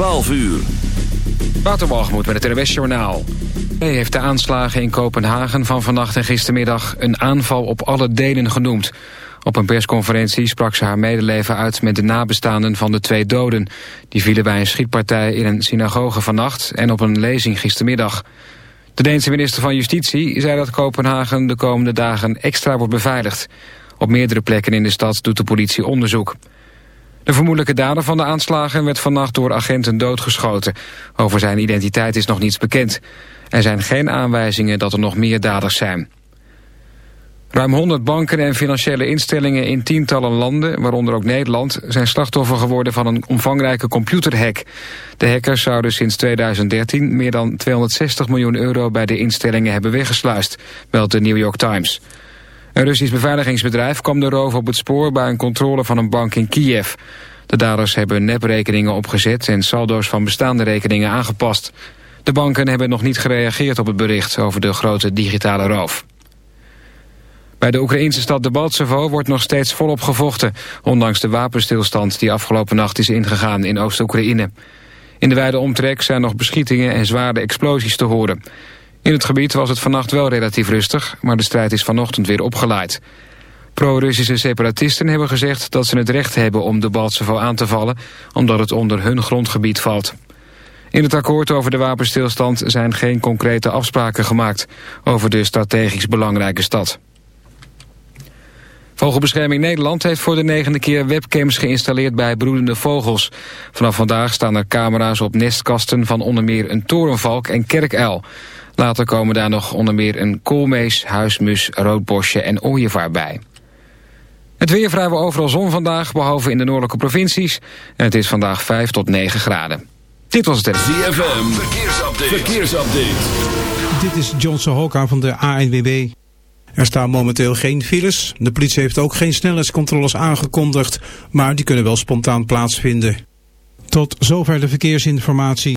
12 uur. Waterwalgemoed met het NWS Journaal. Hij heeft de aanslagen in Kopenhagen van vannacht en gistermiddag... een aanval op alle delen genoemd. Op een persconferentie sprak ze haar medeleven uit... met de nabestaanden van de twee doden. Die vielen bij een schietpartij in een synagoge vannacht... en op een lezing gistermiddag. De Deense minister van Justitie zei dat Kopenhagen... de komende dagen extra wordt beveiligd. Op meerdere plekken in de stad doet de politie onderzoek. De vermoedelijke dader van de aanslagen werd vannacht door agenten doodgeschoten. Over zijn identiteit is nog niets bekend. Er zijn geen aanwijzingen dat er nog meer daders zijn. Ruim 100 banken en financiële instellingen in tientallen landen, waaronder ook Nederland, zijn slachtoffer geworden van een omvangrijke computerhack. De hackers zouden sinds 2013 meer dan 260 miljoen euro bij de instellingen hebben weggesluist, meldt de New York Times. Een Russisch beveiligingsbedrijf kwam de roof op het spoor bij een controle van een bank in Kiev. De daders hebben neprekeningen opgezet en saldo's van bestaande rekeningen aangepast. De banken hebben nog niet gereageerd op het bericht over de grote digitale roof. Bij de Oekraïnse stad Debaltsevo wordt nog steeds volop gevochten... ondanks de wapenstilstand die afgelopen nacht is ingegaan in Oost-Oekraïne. In de wijde omtrek zijn nog beschietingen en zware explosies te horen. In het gebied was het vannacht wel relatief rustig, maar de strijd is vanochtend weer opgeleid. Pro-Russische separatisten hebben gezegd dat ze het recht hebben om de Baltsevo aan te vallen, omdat het onder hun grondgebied valt. In het akkoord over de wapenstilstand zijn geen concrete afspraken gemaakt over de strategisch belangrijke stad. Vogelbescherming Nederland heeft voor de negende keer webcams geïnstalleerd bij broedende vogels. Vanaf vandaag staan er camera's op nestkasten van onder meer een torenvalk en kerkuil. Later komen daar nog onder meer een koolmees, huismus, roodbosje en ooievaar bij. Het weer vrijwel overal zon vandaag, behalve in de noordelijke provincies. En het is vandaag 5 tot 9 graden. Dit was het ZFM, verkeersupdate. verkeersupdate. Dit is John Sohoka van de ANWB. Er staan momenteel geen files. De politie heeft ook geen snelheidscontroles aangekondigd, maar die kunnen wel spontaan plaatsvinden. Tot zover de verkeersinformatie.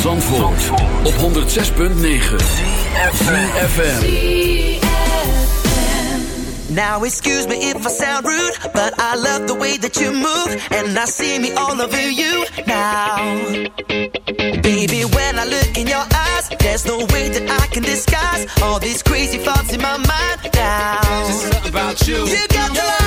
Zandvoort, op 106.9 CFFM Now excuse me if I sound rude But I love the way that you move And I see me all over you now. Baby when I look in your eyes There's no way that I can disguise All these crazy thoughts in my mind now. There's something about you. You got the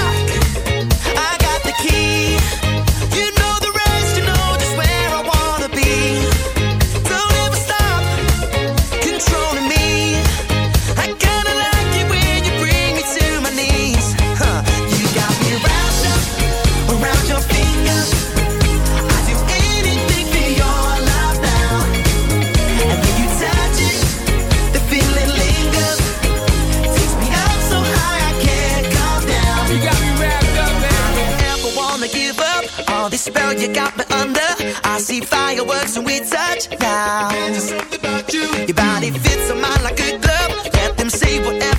Fireworks and we touch now. Your body fits on mine like a glove. Let them say whatever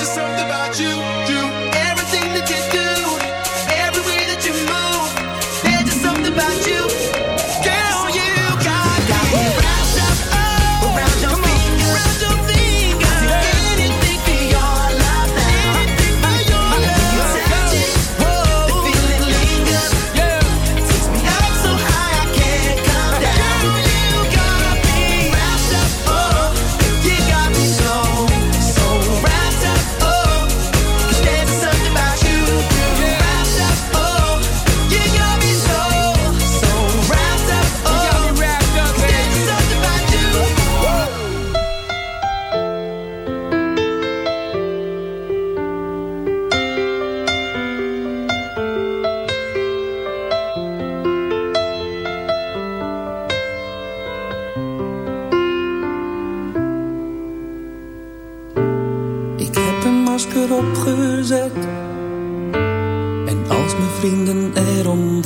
Just something about you, you.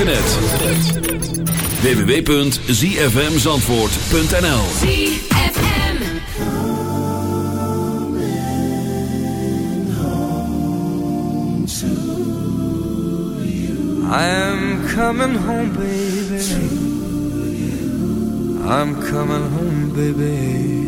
Internet. www.zfmzandvoort.nl I am coming baby.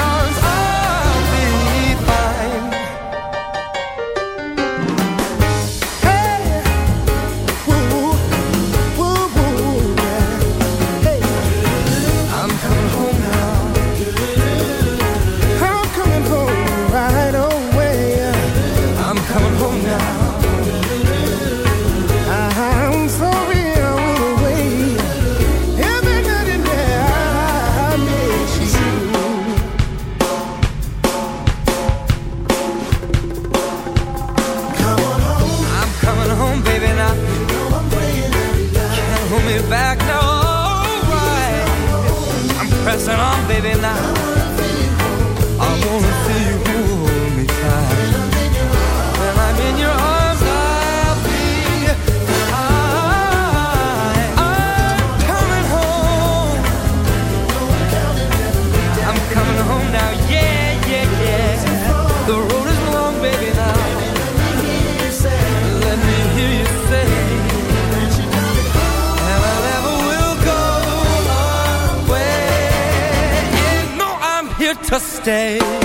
mistake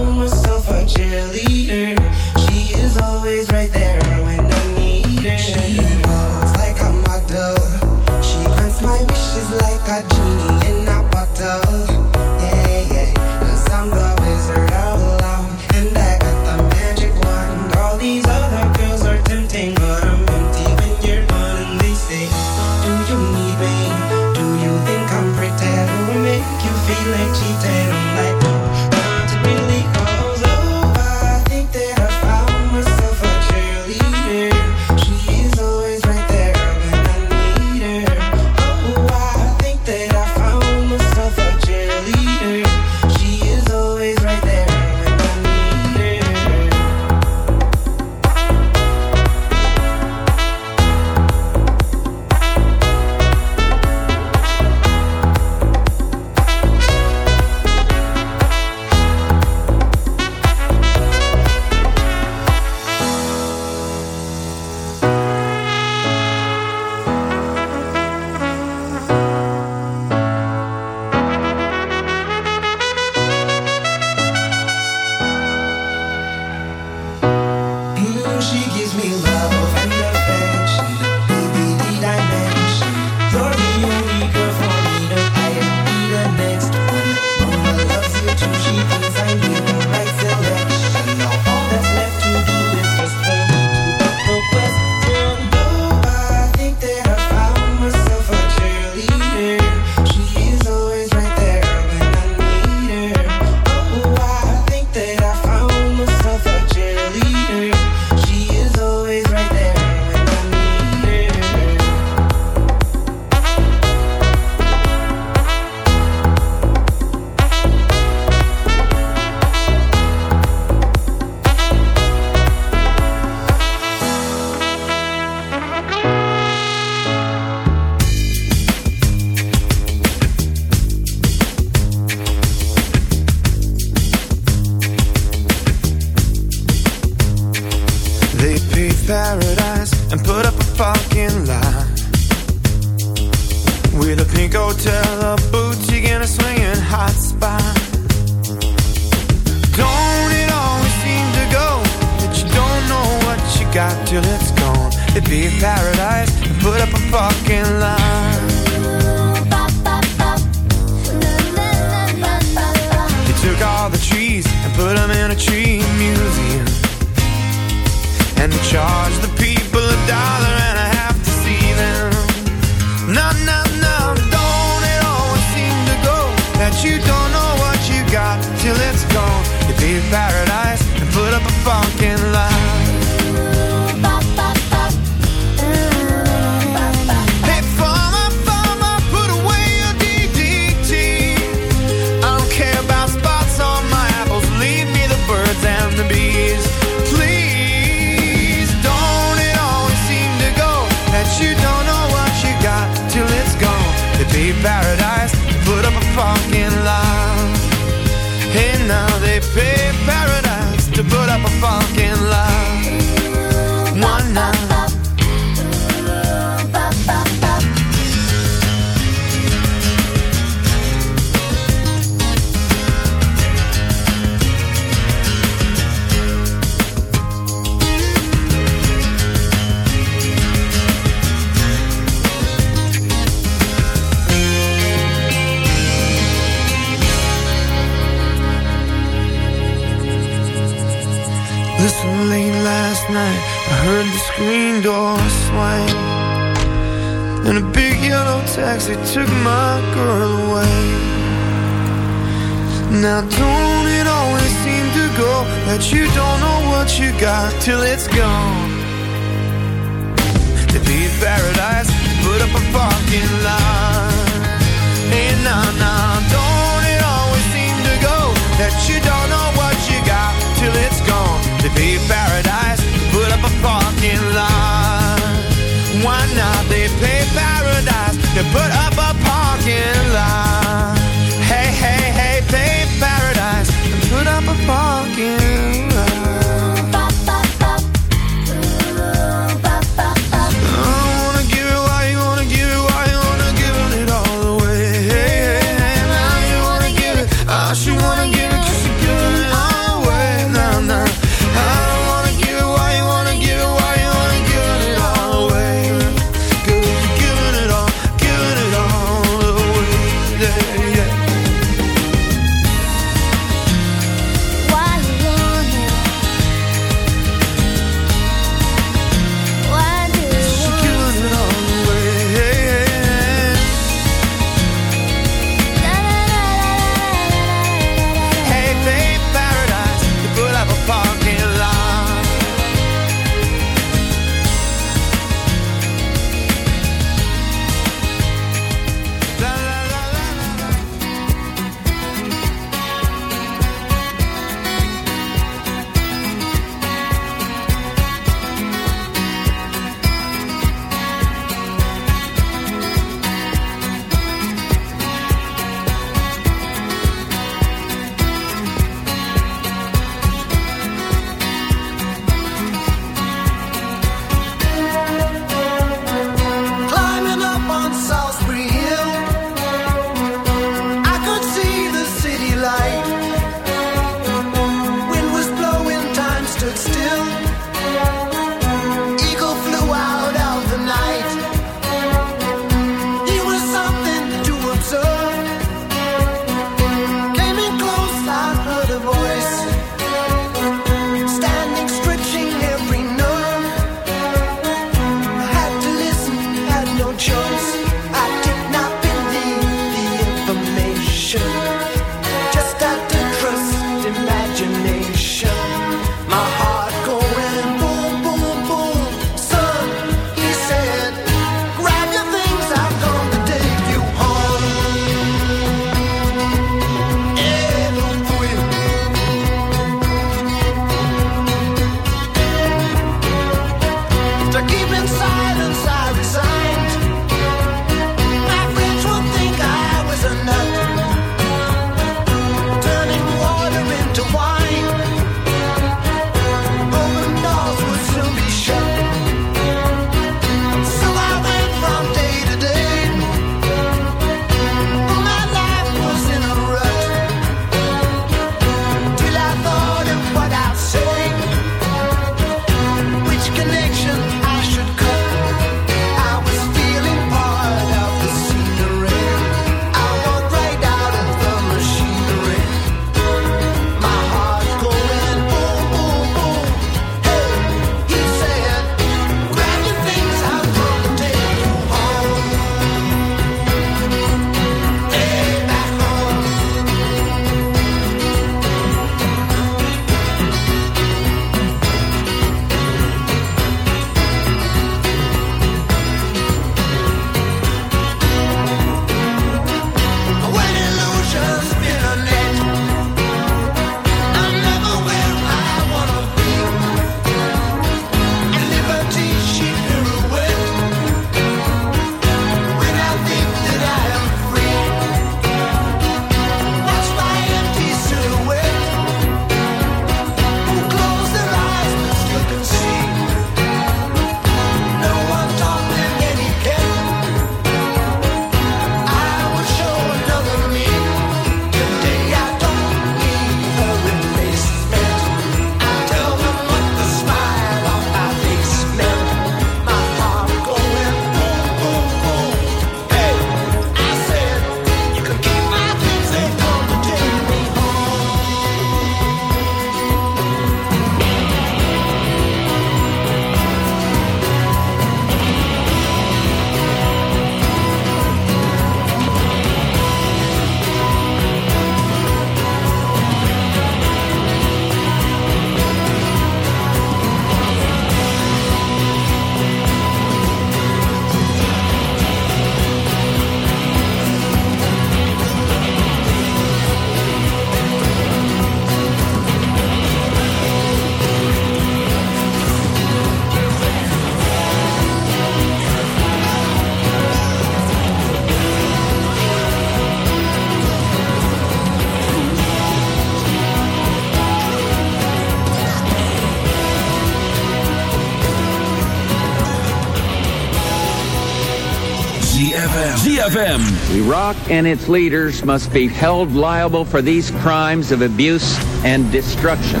ZFM. Iraq and its leaders must be held liable for these crimes of abuse and destruction.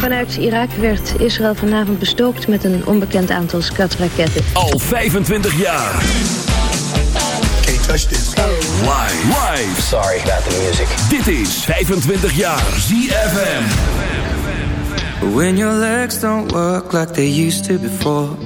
Vanuit Irak werd Israël vanavond bestookt met een onbekend aantal skatraketten. Al 25 jaar. Can't touch this. Live. Live. Sorry about the music. Dit is 25 jaar ZFM. When your legs don't work like they used to before.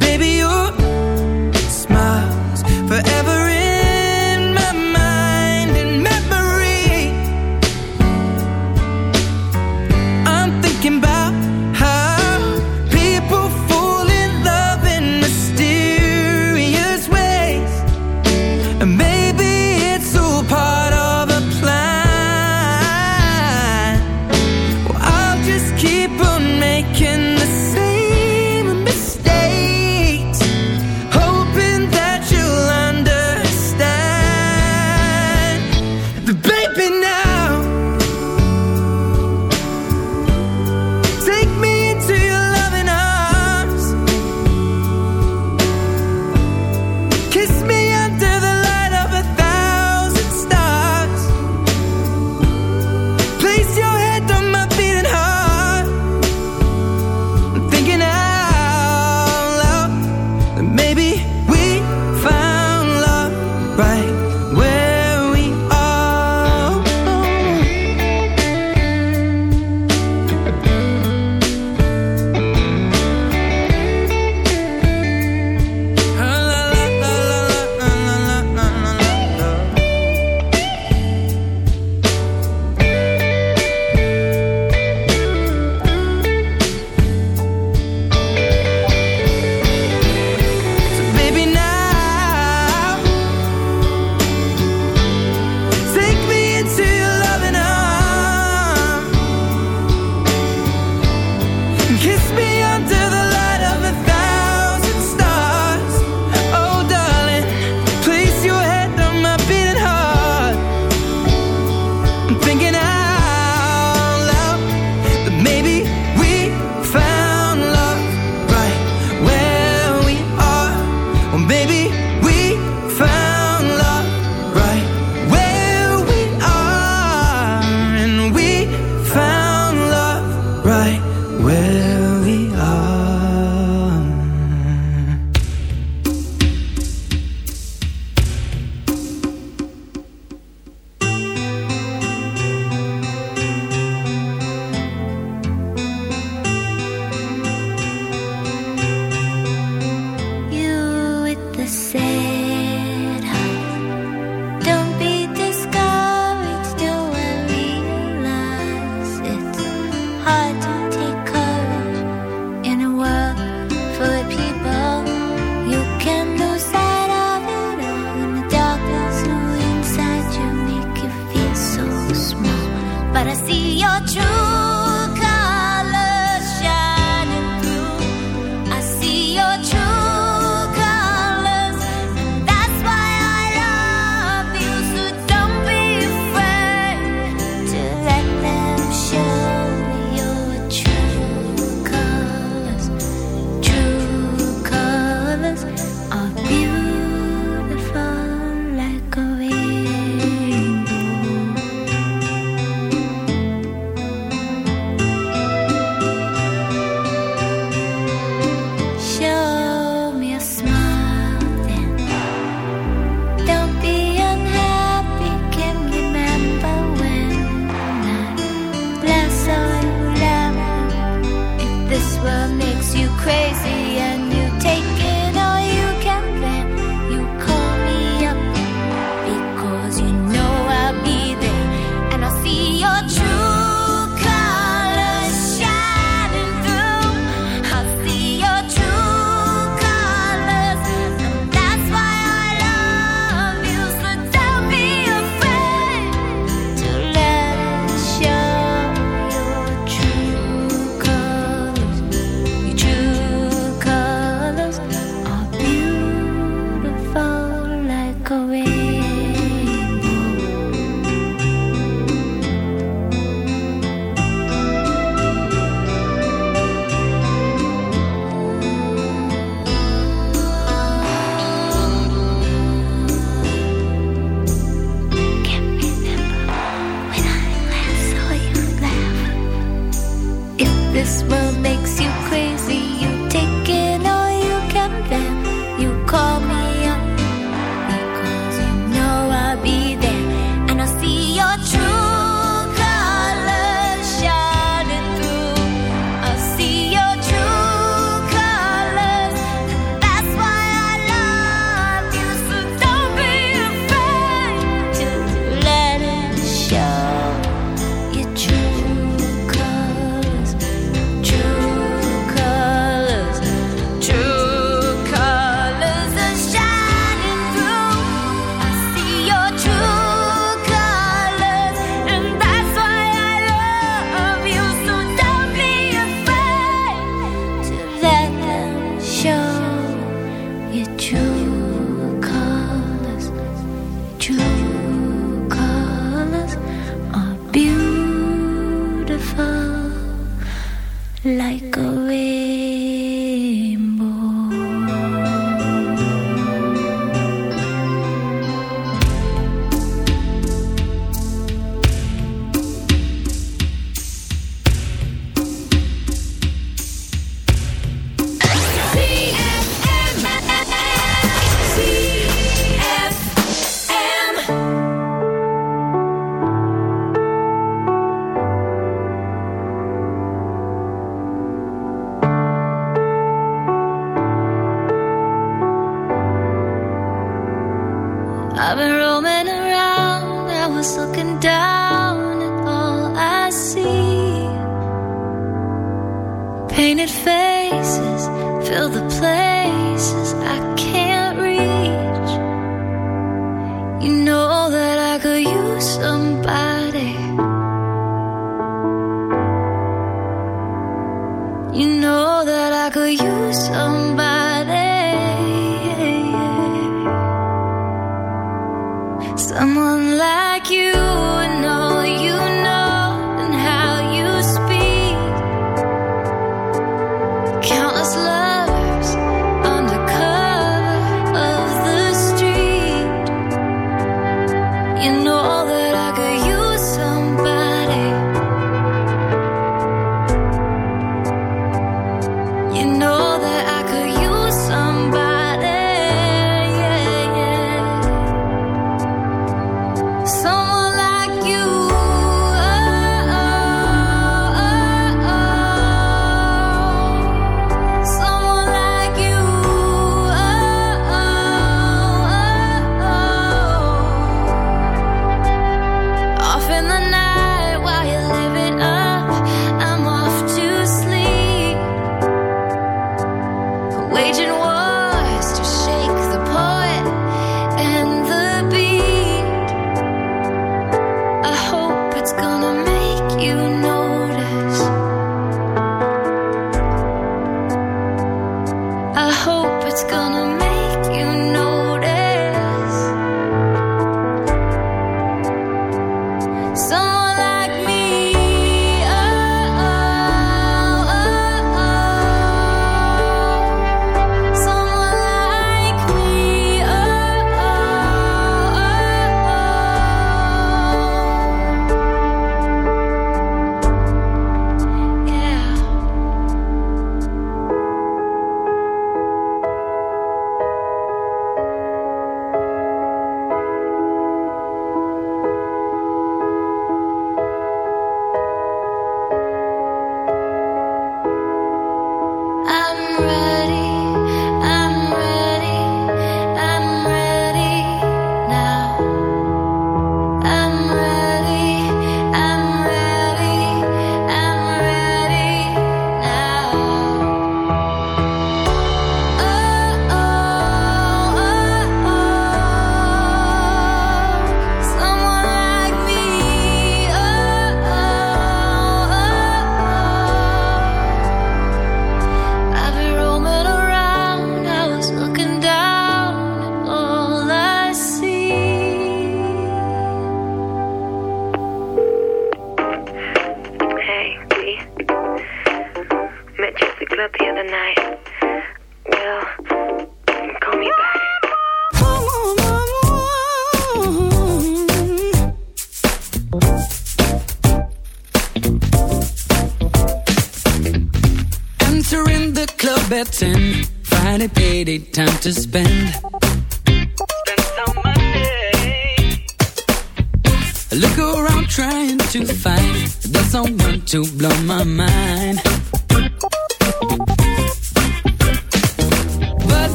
Baby,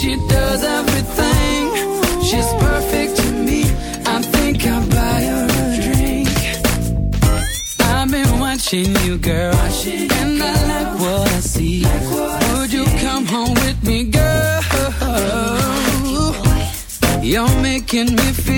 she does everything. She's perfect to me. I think I'll buy her a drink. I've been watching you, girl, watching and you, girl. I like what I see. Like what Would I you see. come home with me, girl? You're making me feel.